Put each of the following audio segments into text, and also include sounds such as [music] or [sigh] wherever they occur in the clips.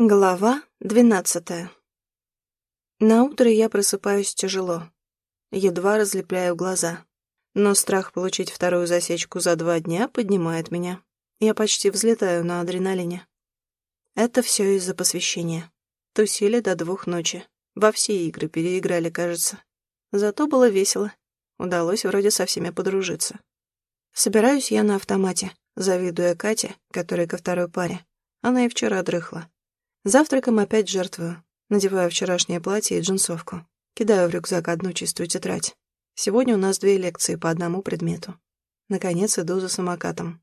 Глава двенадцатая. На утро я просыпаюсь тяжело. Едва разлепляю глаза. Но страх получить вторую засечку за два дня поднимает меня. Я почти взлетаю на адреналине. Это все из-за посвящения. Тусили до двух ночи. Во все игры переиграли, кажется. Зато было весело. Удалось вроде со всеми подружиться. Собираюсь я на автомате, завидуя Кате, которая ко второй паре. Она и вчера дрыхла. Завтраком опять жертвую. Надеваю вчерашнее платье и джинсовку. Кидаю в рюкзак одну чистую тетрадь. Сегодня у нас две лекции по одному предмету. Наконец иду за самокатом.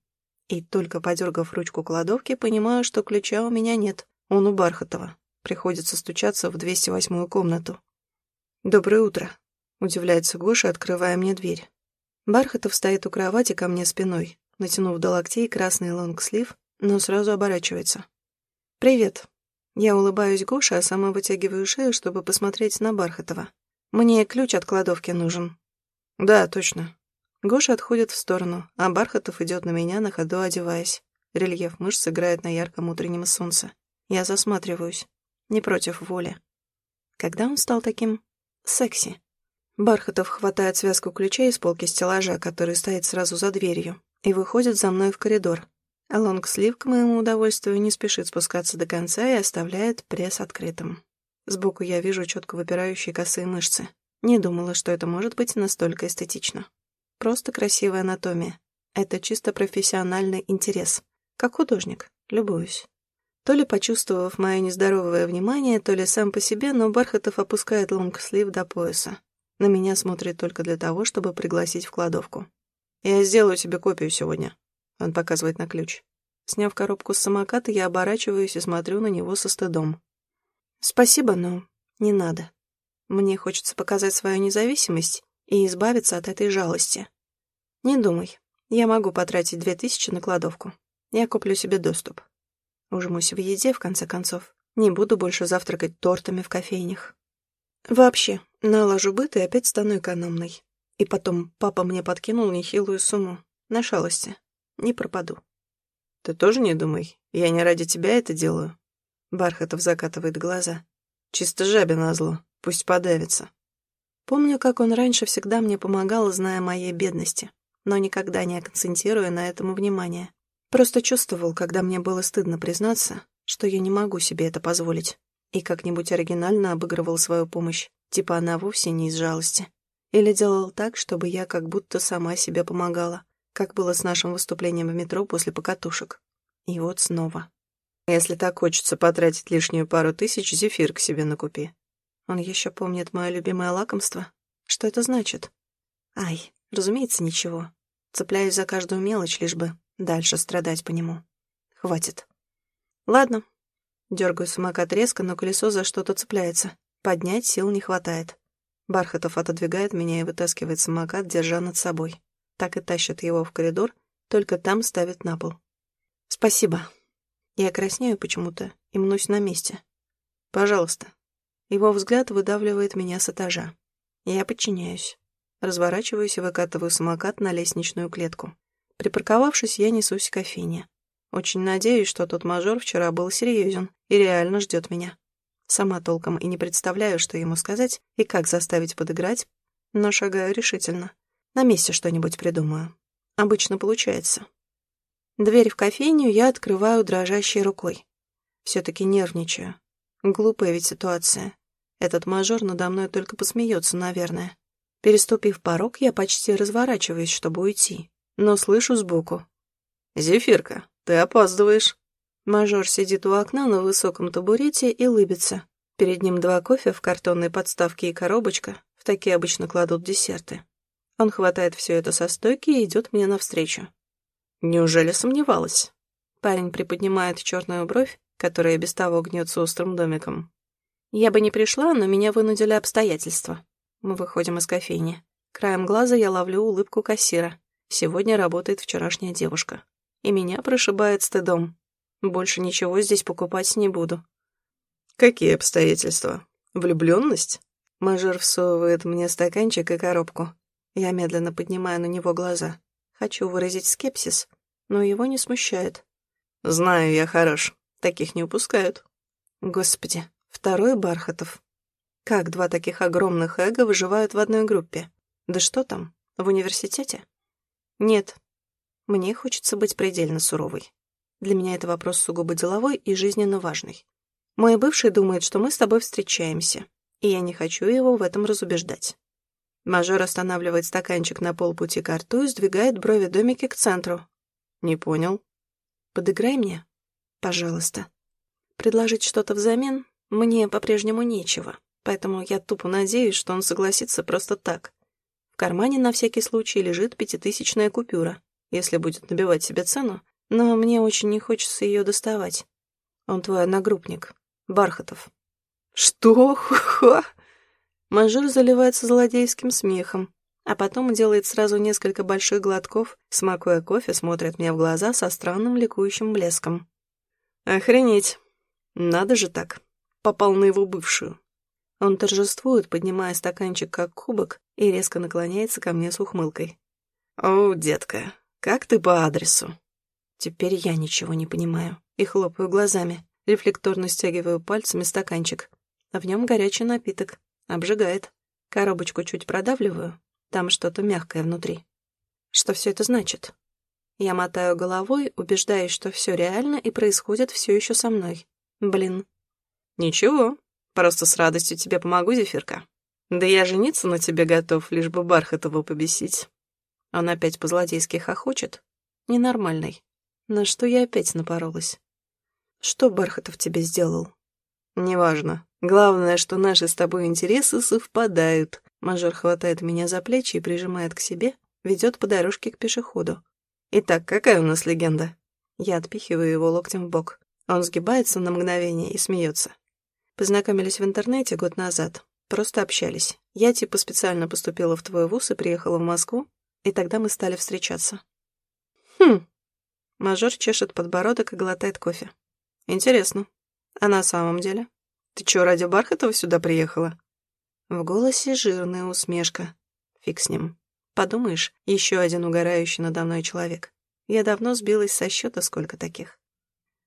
И только подергав ручку кладовки, понимаю, что ключа у меня нет. Он у Бархатова. Приходится стучаться в 208-ю комнату. «Доброе утро», — удивляется Гоша, открывая мне дверь. Бархатов стоит у кровати ко мне спиной, натянув до локтей красный лонгслив, но сразу оборачивается. «Привет», я улыбаюсь Гоше, а сама вытягиваю шею, чтобы посмотреть на Бархатова. Мне ключ от кладовки нужен. Да, точно. Гоша отходит в сторону, а Бархатов идет на меня, на ходу одеваясь. Рельеф мышц играет на ярком утреннем солнце. Я засматриваюсь. Не против воли. Когда он стал таким... секси? Бархатов хватает связку ключей из полки стеллажа, который стоит сразу за дверью, и выходит за мной в коридор. А лонгслив, к моему удовольствию, не спешит спускаться до конца и оставляет пресс открытым. Сбоку я вижу четко выпирающие косые мышцы. Не думала, что это может быть настолько эстетично. Просто красивая анатомия. Это чисто профессиональный интерес. Как художник. Любуюсь. То ли почувствовав мое нездоровое внимание, то ли сам по себе, но Бархатов опускает лонгслив до пояса. На меня смотрит только для того, чтобы пригласить в кладовку. «Я сделаю тебе копию сегодня», он показывает на ключ. Сняв коробку с самоката, я оборачиваюсь и смотрю на него со стыдом. Спасибо, но не надо. Мне хочется показать свою независимость и избавиться от этой жалости. Не думай. Я могу потратить две тысячи на кладовку. Я куплю себе доступ. Ужмусь в еде, в конце концов. Не буду больше завтракать тортами в кофейнях. Вообще, наложу быт и опять стану экономной. И потом папа мне подкинул нехилую сумму. На шалости. Не пропаду. Ты тоже не думай. Я не ради тебя это делаю. Бархатов закатывает глаза. Чисто жабе назло. Пусть подавится. Помню, как он раньше всегда мне помогал, зная моей бедности, но никогда не акцентируя на этом внимание. Просто чувствовал, когда мне было стыдно признаться, что я не могу себе это позволить, и как-нибудь оригинально обыгрывал свою помощь, типа она вовсе не из жалости. Или делал так, чтобы я как будто сама себе помогала, как было с нашим выступлением в метро после покатушек. И вот снова. Если так хочется потратить лишнюю пару тысяч, зефир к себе накупи. Он еще помнит мое любимое лакомство. Что это значит? Ай, разумеется, ничего. Цепляюсь за каждую мелочь, лишь бы дальше страдать по нему. Хватит. Ладно. Дергаю самокат резко, но колесо за что-то цепляется. Поднять сил не хватает. Бархатов отодвигает меня и вытаскивает самокат, держа над собой так и тащат его в коридор, только там ставят на пол. «Спасибо». Я краснею почему-то и мнусь на месте. «Пожалуйста». Его взгляд выдавливает меня с этажа. Я подчиняюсь. Разворачиваюсь и выкатываю самокат на лестничную клетку. Припарковавшись, я несусь к кофейне. Очень надеюсь, что тот мажор вчера был серьезен и реально ждет меня. Сама толком и не представляю, что ему сказать и как заставить подыграть, но шагаю решительно. На месте что-нибудь придумаю. Обычно получается. Дверь в кофейню я открываю дрожащей рукой. Все-таки нервничаю. Глупая ведь ситуация. Этот мажор надо мной только посмеется, наверное. Переступив порог, я почти разворачиваюсь, чтобы уйти. Но слышу сбоку. «Зефирка, ты опаздываешь». Мажор сидит у окна на высоком табурете и лыбится. Перед ним два кофе в картонной подставке и коробочка. В такие обычно кладут десерты. Он хватает все это со стойки и идет мне навстречу. Неужели сомневалась? Парень приподнимает черную бровь, которая без того гнется острым домиком. Я бы не пришла, но меня вынудили обстоятельства. Мы выходим из кофейни. Краем глаза я ловлю улыбку кассира. Сегодня работает вчерашняя девушка. И меня прошибает стыдом. Больше ничего здесь покупать не буду. Какие обстоятельства? Влюбленность? Мажор всовывает мне стаканчик и коробку. Я медленно поднимаю на него глаза. Хочу выразить скепсис, но его не смущает. «Знаю я хорош. Таких не упускают». Господи, второй Бархатов. Как два таких огромных эго выживают в одной группе? Да что там, в университете? Нет, мне хочется быть предельно суровой. Для меня это вопрос сугубо деловой и жизненно важный. Мой бывший думает, что мы с тобой встречаемся, и я не хочу его в этом разубеждать. Мажор останавливает стаканчик на полпути к рту и сдвигает брови домики к центру. Не понял. Подыграй мне, пожалуйста. Предложить что-то взамен мне по-прежнему нечего, поэтому я тупо надеюсь, что он согласится просто так. В кармане на всякий случай лежит пятитысячная купюра, если будет набивать себе цену, но мне очень не хочется ее доставать. Он твой одногруппник, Бархатов. Что? [laughs] Ха-ха! Мажор заливается злодейским смехом, а потом делает сразу несколько больших глотков, смакуя кофе, смотрит мне в глаза со странным ликующим блеском. Охренеть! Надо же так. Попал на его бывшую. Он торжествует, поднимая стаканчик как кубок, и резко наклоняется ко мне с ухмылкой. «О, детка, как ты по адресу?» Теперь я ничего не понимаю и хлопаю глазами, рефлекторно стягиваю пальцами стаканчик. А в нем горячий напиток. Обжигает. Коробочку чуть продавливаю. Там что-то мягкое внутри. Что все это значит? Я мотаю головой, убеждаясь, что все реально и происходит все еще со мной. Блин. Ничего, просто с радостью тебе помогу, Зефирка. Да я жениться на тебе готов, лишь бы Бархатова побесить. Он опять по-злодейски хохочет. Ненормальный. На что я опять напоролась? Что Бархатов тебе сделал? Неважно. Главное, что наши с тобой интересы совпадают. Мажор хватает меня за плечи и прижимает к себе, ведет по дорожке к пешеходу. Итак, какая у нас легенда? Я отпихиваю его локтем в бок. Он сгибается на мгновение и смеется. Познакомились в интернете год назад. Просто общались. Я типа специально поступила в твой вуз и приехала в Москву, и тогда мы стали встречаться. Хм, Мажор чешет подбородок и глотает кофе. Интересно. А на самом деле? Ты чё, ради Бархатова сюда приехала? В голосе жирная усмешка. Фиг с ним. Подумаешь, еще один угорающий надо мной человек. Я давно сбилась со счета, сколько таких.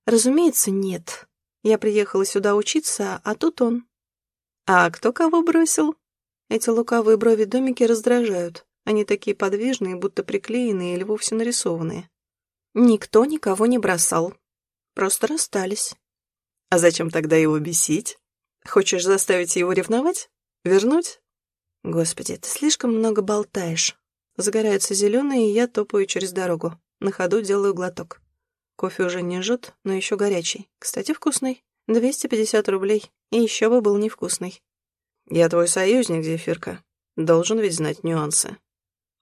Разумеется, нет. Я приехала сюда учиться, а тут он. А кто кого бросил? Эти лукавые брови домики раздражают. Они такие подвижные, будто приклеенные или вовсе нарисованные. Никто никого не бросал. Просто расстались. А зачем тогда его бесить? Хочешь заставить его ревновать? Вернуть? Господи, ты слишком много болтаешь. Загораются зеленые, и я топаю через дорогу. На ходу делаю глоток. Кофе уже не жжет, но еще горячий. Кстати, вкусный. 250 рублей. И еще бы был невкусный. Я твой союзник, Зефирка. Должен ведь знать нюансы.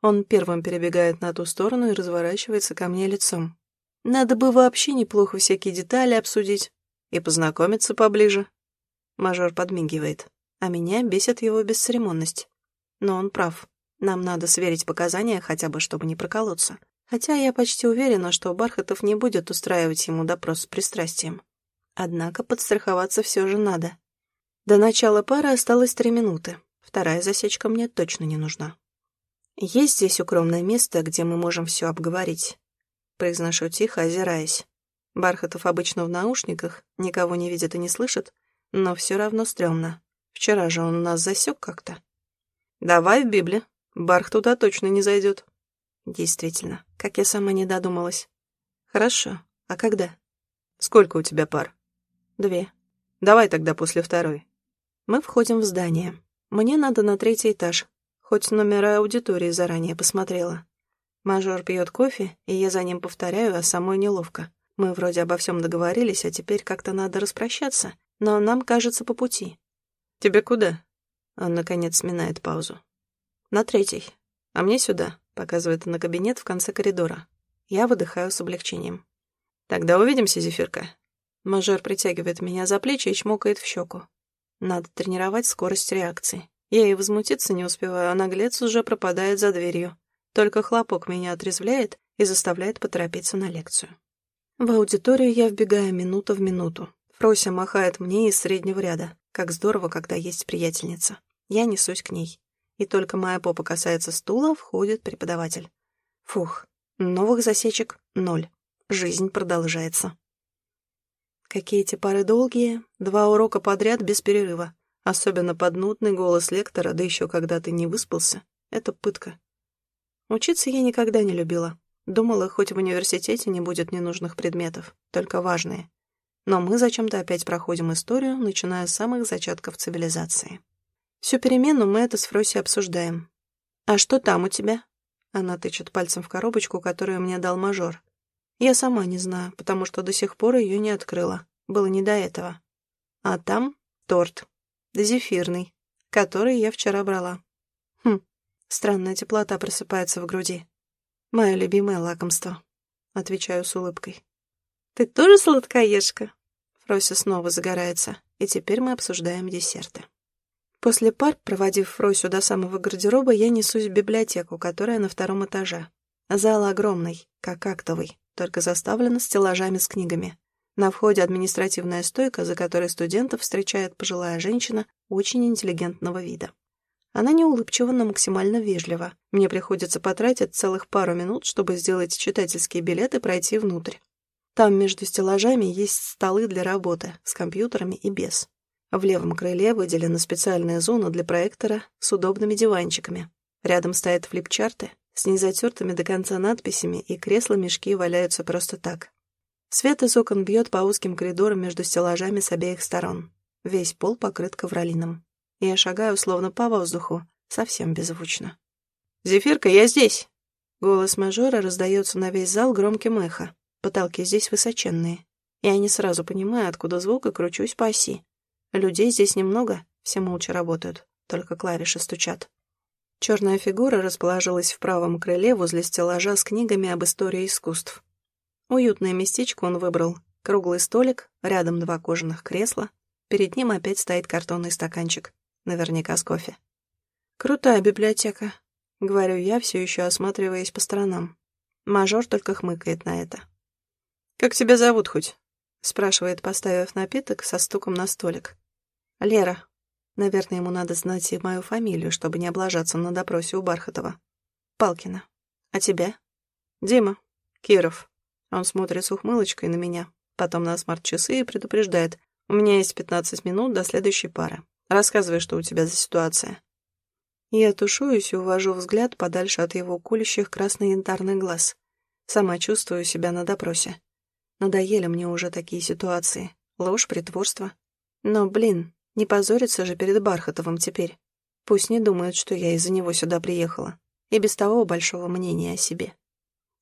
Он первым перебегает на ту сторону и разворачивается ко мне лицом. Надо бы вообще неплохо всякие детали обсудить и познакомиться поближе. Мажор подмигивает, а меня бесит его бесцеремонность. Но он прав. Нам надо сверить показания, хотя бы чтобы не проколоться. Хотя я почти уверена, что Бархатов не будет устраивать ему допрос с пристрастием. Однако подстраховаться все же надо. До начала пары осталось три минуты. Вторая засечка мне точно не нужна. «Есть здесь укромное место, где мы можем все обговорить?» Произношу тихо, озираясь. Бархатов обычно в наушниках, никого не видит и не слышит, но все равно стрёмно. Вчера же он нас засек как-то. «Давай в Библе. Барх туда точно не зайдет». «Действительно, как я сама не додумалась». «Хорошо. А когда?» «Сколько у тебя пар?» «Две». «Давай тогда после второй». Мы входим в здание. Мне надо на третий этаж, Хоть номера аудитории заранее посмотрела. Мажор пьет кофе, и я за ним повторяю, а самой неловко. Мы вроде обо всем договорились, а теперь как-то надо распрощаться, но нам кажется по пути. «Тебе куда?» Он, наконец, сминает паузу. «На третий. А мне сюда», — показывает на кабинет в конце коридора. Я выдыхаю с облегчением. «Тогда увидимся, Зефирка». Мажор притягивает меня за плечи и чмокает в щеку. Надо тренировать скорость реакции. Я и возмутиться не успеваю, а наглец уже пропадает за дверью. Только хлопок меня отрезвляет и заставляет поторопиться на лекцию. В аудиторию я вбегаю минута в минуту. Фрося махает мне из среднего ряда. Как здорово, когда есть приятельница. Я несусь к ней. И только моя попа касается стула, входит преподаватель. Фух, новых засечек — ноль. Жизнь продолжается. Какие эти пары долгие, два урока подряд без перерыва. Особенно под нудный голос лектора, да еще когда ты не выспался. Это пытка. Учиться я никогда не любила. Думала, хоть в университете не будет ненужных предметов, только важные. Но мы зачем-то опять проходим историю, начиная с самых зачатков цивилизации. Всю перемену мы это с Фроси обсуждаем. «А что там у тебя?» Она тычет пальцем в коробочку, которую мне дал мажор. Я сама не знаю, потому что до сих пор ее не открыла. Было не до этого. А там торт. Зефирный, который я вчера брала. Хм, странная теплота просыпается в груди. Мое любимое лакомство. Отвечаю с улыбкой. «Ты тоже сладкоежка?» Фрося снова загорается, и теперь мы обсуждаем десерты. После пар, проводив Фросю до самого гардероба, я несусь в библиотеку, которая на втором этаже. Зал огромный, как актовый, только заставлен стеллажами с книгами. На входе административная стойка, за которой студентов встречает пожилая женщина очень интеллигентного вида. Она неулыбчива, но максимально вежлива. Мне приходится потратить целых пару минут, чтобы сделать читательский билет и пройти внутрь. Там между стеллажами есть столы для работы, с компьютерами и без. В левом крыле выделена специальная зона для проектора с удобными диванчиками. Рядом стоят флипчарты с незатертыми до конца надписями, и кресла-мешки валяются просто так. Свет из окон бьет по узким коридорам между стеллажами с обеих сторон. Весь пол покрыт ковролином. Я шагаю словно по воздуху, совсем беззвучно. «Зефирка, я здесь!» Голос мажора раздается на весь зал громким эхо. Потолки здесь высоченные. Я не сразу понимаю, откуда звук, и кручусь по оси. Людей здесь немного, все молча работают, только клавиши стучат. Черная фигура расположилась в правом крыле возле стеллажа с книгами об истории искусств. Уютное местечко он выбрал. Круглый столик, рядом два кожаных кресла. Перед ним опять стоит картонный стаканчик. Наверняка с кофе. «Крутая библиотека», — говорю я, все еще осматриваясь по сторонам. Мажор только хмыкает на это. «Как тебя зовут хоть?» — спрашивает, поставив напиток со стуком на столик. «Лера», Наверное, ему надо знать и мою фамилию, чтобы не облажаться на допросе у Бархатова. Палкина. А тебя? Дима. Киров. Он смотрит с ухмылочкой на меня, потом на смарт-часы и предупреждает. У меня есть 15 минут до следующей пары. Рассказывай, что у тебя за ситуация. Я тушуюсь и увожу взгляд подальше от его кулящих красно-янтарных глаз. Сама чувствую себя на допросе. Надоели мне уже такие ситуации. Ложь, притворство. Но, блин, не позориться же перед Бархатовым теперь. Пусть не думают, что я из-за него сюда приехала. И без того большого мнения о себе.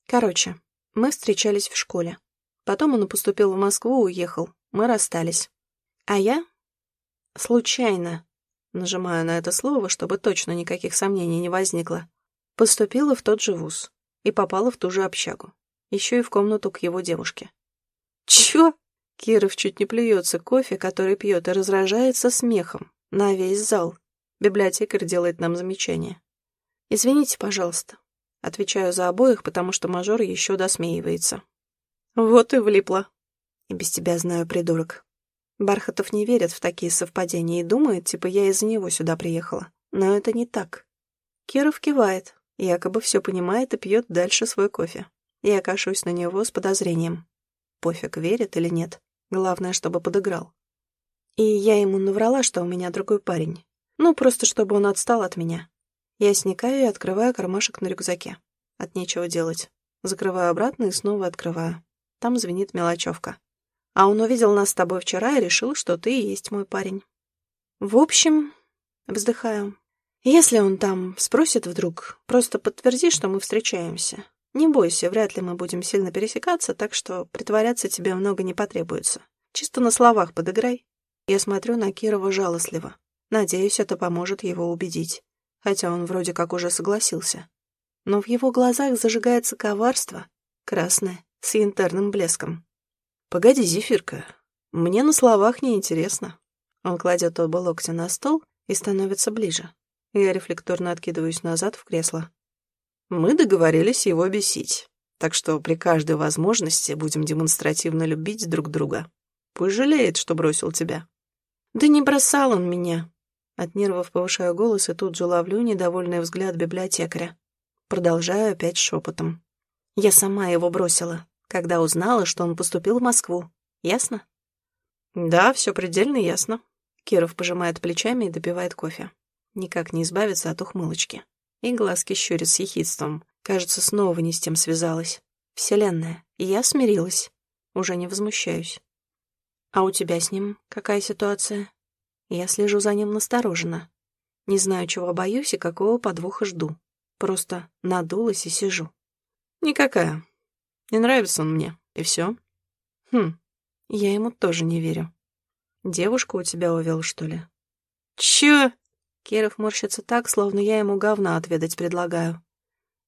Короче, мы встречались в школе. Потом он поступил в Москву, уехал. Мы расстались. А я? Случайно. Нажимаю на это слово, чтобы точно никаких сомнений не возникло. Поступила в тот же вуз. И попала в ту же общагу. Еще и в комнату к его девушке. Чё? Киров чуть не плюется кофе, который пьет, и разражается смехом на весь зал. Библиотекарь делает нам замечание. «Извините, пожалуйста». Отвечаю за обоих, потому что мажор еще досмеивается. «Вот и влипла». «И без тебя знаю, придурок». Бархатов не верит в такие совпадения и думает, типа я из-за него сюда приехала. Но это не так. Киров кивает, якобы все понимает и пьет дальше свой кофе. Я кашусь на него с подозрением. Пофиг, верит или нет. Главное, чтобы подыграл. И я ему наврала, что у меня другой парень. Ну, просто чтобы он отстал от меня. Я сникаю и открываю кармашек на рюкзаке. От нечего делать. Закрываю обратно и снова открываю. Там звенит мелочевка. А он увидел нас с тобой вчера и решил, что ты и есть мой парень. В общем, вздыхаю. Если он там спросит вдруг, просто подтверди, что мы встречаемся. Не бойся, вряд ли мы будем сильно пересекаться, так что притворяться тебе много не потребуется. Чисто на словах подыграй. Я смотрю на Кирова жалостливо. Надеюсь, это поможет его убедить. Хотя он вроде как уже согласился. Но в его глазах зажигается коварство, красное, с янтарным блеском. «Погоди, Зефирка, мне на словах неинтересно». Он кладет оба локтя на стол и становится ближе. Я рефлекторно откидываюсь назад в кресло. Мы договорились его бесить, так что при каждой возможности будем демонстративно любить друг друга. Пусть жалеет, что бросил тебя. Да не бросал он меня. От нервов повышаю голос и тут же ловлю недовольный взгляд библиотекаря. Продолжаю опять шепотом. Я сама его бросила, когда узнала, что он поступил в Москву. Ясно? Да, все предельно ясно. Киров пожимает плечами и допивает кофе. Никак не избавиться от ухмылочки. И глазки щурят с ехидством. Кажется, снова не с тем связалась. Вселенная. Я смирилась. Уже не возмущаюсь. А у тебя с ним какая ситуация? Я слежу за ним настороженно. Не знаю, чего боюсь и какого подвоха жду. Просто надулась и сижу. Никакая. Не нравится он мне, и все. Хм, я ему тоже не верю. Девушку у тебя увел, что ли? Чё? Киров морщится так, словно я ему говна отведать предлагаю.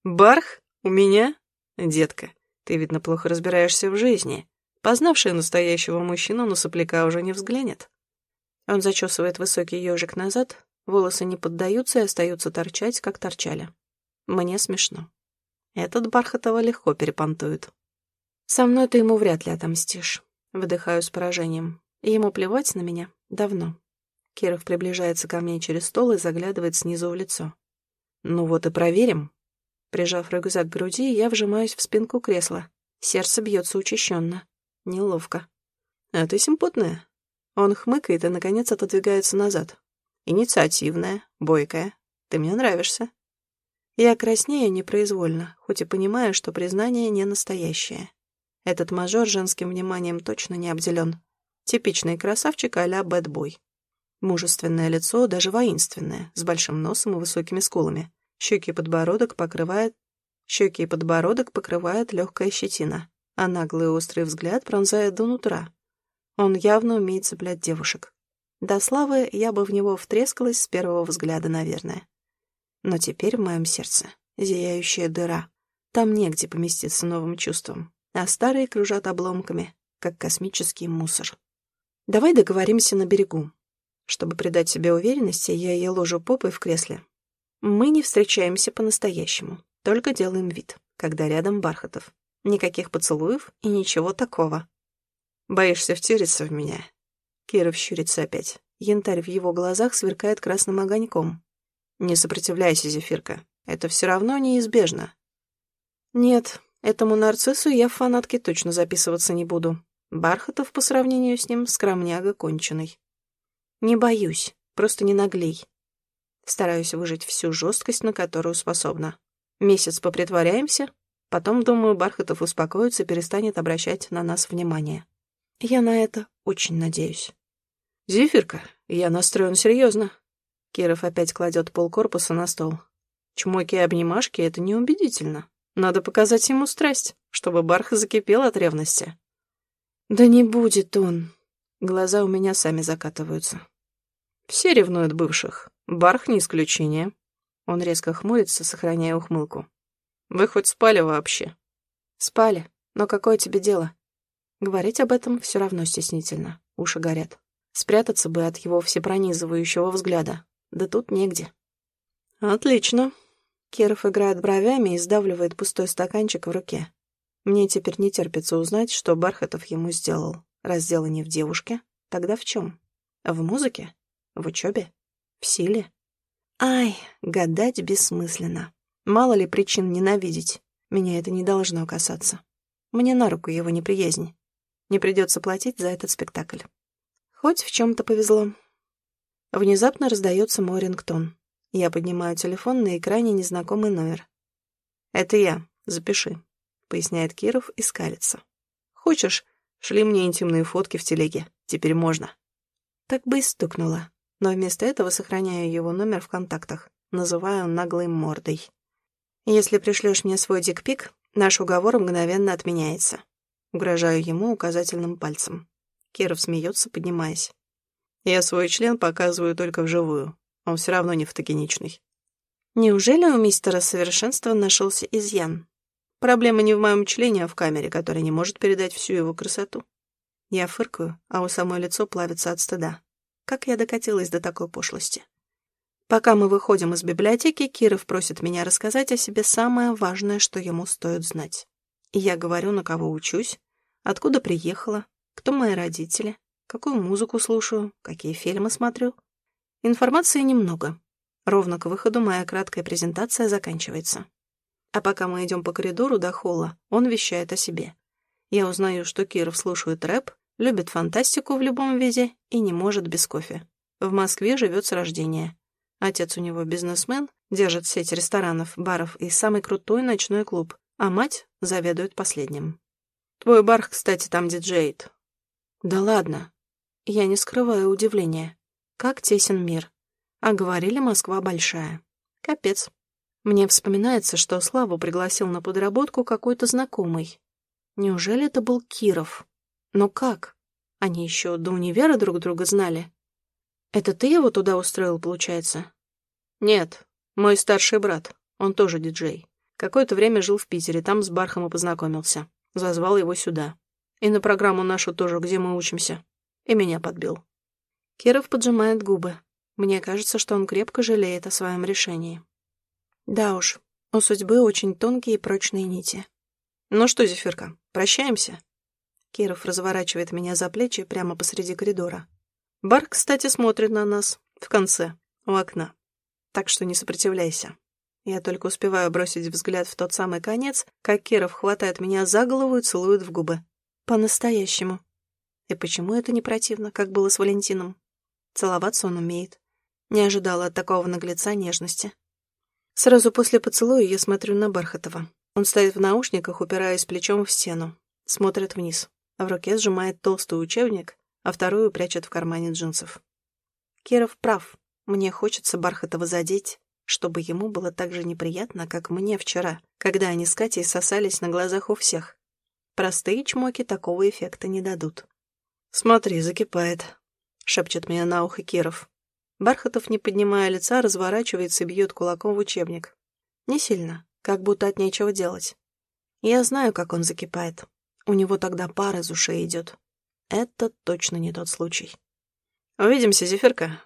Барх? У меня? Детка, ты, видно, плохо разбираешься в жизни. Познавшая настоящего мужчину на сопляка уже не взглянет. Он зачесывает высокий ежик назад, волосы не поддаются и остаются торчать, как торчали. Мне смешно. Этот Бархатова легко перепонтует. Со мной ты ему вряд ли отомстишь. Выдыхаю с поражением. Ему плевать на меня. Давно. Киров приближается ко мне через стол и заглядывает снизу в лицо. Ну вот и проверим. Прижав рюкзак к груди, я вжимаюсь в спинку кресла. Сердце бьется учащенно. Неловко. А ты симпотная. Он хмыкает и, наконец, отодвигается назад. Инициативная, бойкая. Ты мне нравишься. Я краснею непроизвольно, хоть и понимаю, что признание не настоящее. Этот мажор женским вниманием точно не обделен. Типичный красавчик а-ля бэтбой. Мужественное лицо, даже воинственное, с большим носом и высокими скулами. Щеки и подбородок покрывает... Щеки и подбородок покрывает легкая щетина, а наглый острый взгляд пронзает до нутра. Он явно умеет цеплять девушек. До славы я бы в него втрескалась с первого взгляда, наверное. Но теперь в моем сердце зияющая дыра. Там негде поместиться новым чувством а старые кружат обломками, как космический мусор. Давай договоримся на берегу. Чтобы придать себе уверенности, я ее ложу попой в кресле. Мы не встречаемся по-настоящему, только делаем вид, когда рядом Бархатов. Никаких поцелуев и ничего такого. Боишься втереться в меня? Киров щурится опять. Янтарь в его глазах сверкает красным огоньком. Не сопротивляйся, Зефирка. Это все равно неизбежно. Нет, Этому нарциссу я в фанатке точно записываться не буду. Бархатов по сравнению с ним скромняга конченый. Не боюсь, просто не наглей. Стараюсь выжить всю жесткость, на которую способна. Месяц попритворяемся, потом, думаю, Бархатов успокоится и перестанет обращать на нас внимание. Я на это очень надеюсь. «Зефирка, я настроен серьезно. Киров опять кладет полкорпуса на стол. Чмоки и обнимашки — это неубедительно. Надо показать ему страсть, чтобы Барх закипел от ревности. Да не будет он. Глаза у меня сами закатываются. Все ревнуют бывших. Барх не исключение. Он резко хмурится, сохраняя ухмылку. Вы хоть спали вообще? Спали. Но какое тебе дело? Говорить об этом все равно стеснительно. Уши горят. Спрятаться бы от его всепронизывающего взгляда. Да тут негде. Отлично. Киров играет бровями и сдавливает пустой стаканчик в руке. Мне теперь не терпится узнать, что Бархатов ему сделал. Раз дело не в девушке, тогда в чем? В музыке? В учебе? В силе? Ай, гадать бессмысленно. Мало ли причин ненавидеть. Меня это не должно касаться. Мне на руку его неприязнь. Не придется платить за этот спектакль. Хоть в чем-то повезло. Внезапно раздается мой рингтон. Я поднимаю телефон, на экране незнакомый номер. «Это я, запиши», — поясняет Киров и скалится. «Хочешь, шли мне интимные фотки в телеге. Теперь можно». Так бы и стукнуло, но вместо этого сохраняю его номер в контактах, называю наглой мордой. «Если пришлешь мне свой дикпик, наш уговор мгновенно отменяется». Угрожаю ему указательным пальцем. Киров смеется, поднимаясь. «Я свой член показываю только вживую. Он все равно не фотогеничный. Неужели у мистера совершенства нашелся изъян? Проблема не в моем члене, а в камере, которая не может передать всю его красоту. Я фыркаю, а у самой лицо плавится от стыда. Как я докатилась до такой пошлости? Пока мы выходим из библиотеки, Киров просит меня рассказать о себе самое важное, что ему стоит знать. И я говорю, на кого учусь, откуда приехала, кто мои родители, какую музыку слушаю, какие фильмы смотрю. Информации немного. Ровно к выходу моя краткая презентация заканчивается. А пока мы идем по коридору до холла, он вещает о себе. Я узнаю, что Киров слушает рэп, Любит фантастику в любом виде и не может без кофе. В Москве живет с рождения. Отец у него бизнесмен, держит сеть ресторанов, баров и самый крутой ночной клуб, а мать заведует последним. Твой бар, кстати, там диджеет. Да ладно. Я не скрываю удивления. Как тесен мир. А говорили, Москва большая. Капец. Мне вспоминается, что Славу пригласил на подработку какой-то знакомый. Неужели это был Киров? Но как? Они еще до универа друг друга знали? Это ты его туда устроил, получается? Нет, мой старший брат. Он тоже диджей. Какое-то время жил в Питере, там с Бархом и познакомился. Зазвал его сюда. И на программу нашу тоже, где мы учимся. И меня подбил. Киров поджимает губы. Мне кажется, что он крепко жалеет о своем решении. Да уж, у судьбы очень тонкие и прочные нити. Ну что, Зефирка, прощаемся? Киров разворачивает меня за плечи прямо посреди коридора. Бар, кстати, смотрит на нас. В конце, у окна. Так что не сопротивляйся. Я только успеваю бросить взгляд в тот самый конец, как Киров хватает меня за голову и целует в губы. По-настоящему. И почему это не противно, как было с Валентином? Целоваться он умеет. Не ожидала от такого наглеца нежности. Сразу после поцелуя я смотрю на Бархатова. Он стоит в наушниках, упираясь плечом в стену. Смотрит вниз. А в руке сжимает толстый учебник, а вторую прячет в кармане джинсов. Киров прав. Мне хочется Бархатова задеть, чтобы ему было так же неприятно, как мне вчера, когда они с Катей сосались на глазах у всех. Простые чмоки такого эффекта не дадут. «Смотри, закипает», — шепчет мне на ухо Киров. Бархатов, не поднимая лица, разворачивается и бьет кулаком в учебник. Не сильно, как будто от нечего делать. Я знаю, как он закипает. У него тогда пар из ушей идет. Это точно не тот случай. «Увидимся, Зефирка».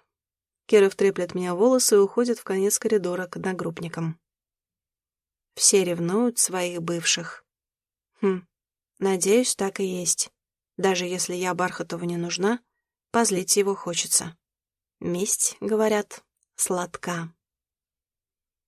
Киров треплет меня волосы и уходит в конец коридора к одногруппникам. Все ревнуют своих бывших. Хм, надеюсь, так и есть. Даже если я Бархатову не нужна, позлить его хочется. Месть, говорят, сладка.